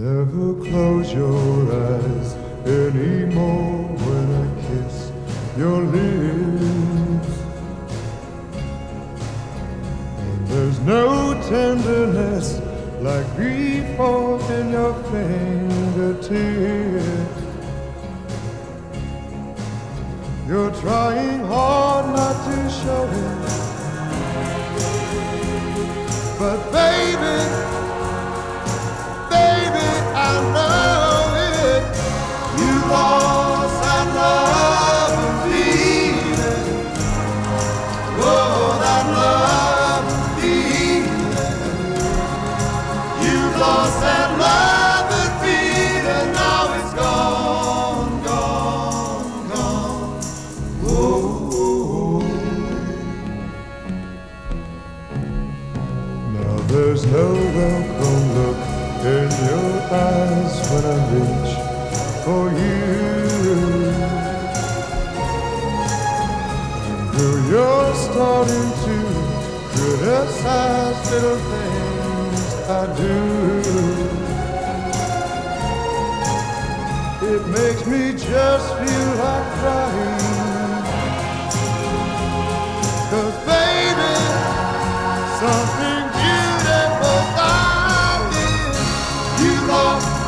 Never close your eyes anymore when I kiss your lips. And there's no tenderness like before in your fingertips. You're trying hard not to show it. But baby, there's no welcome look in your eyes when I reach for you. Girl, you're starting to criticize little things I do. It makes me just feel like crying. Cause baby, Something beautiful found it. You lost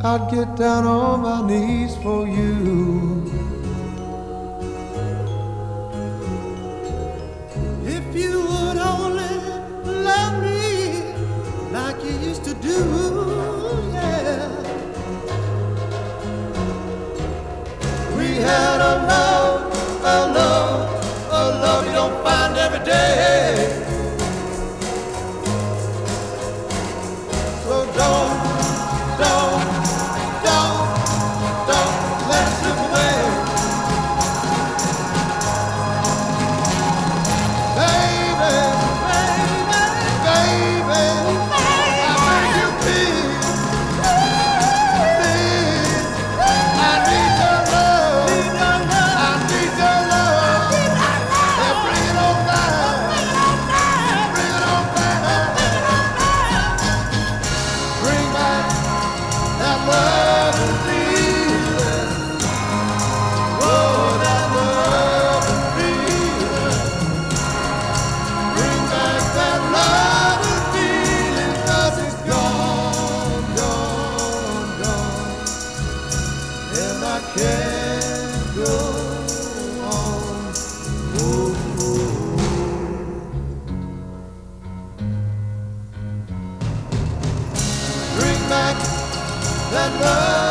I'd get down on my knees for you. If you would only love me like you used to do, yeah. We had a love, a love, a love you don't find every day. So don't, don't. love.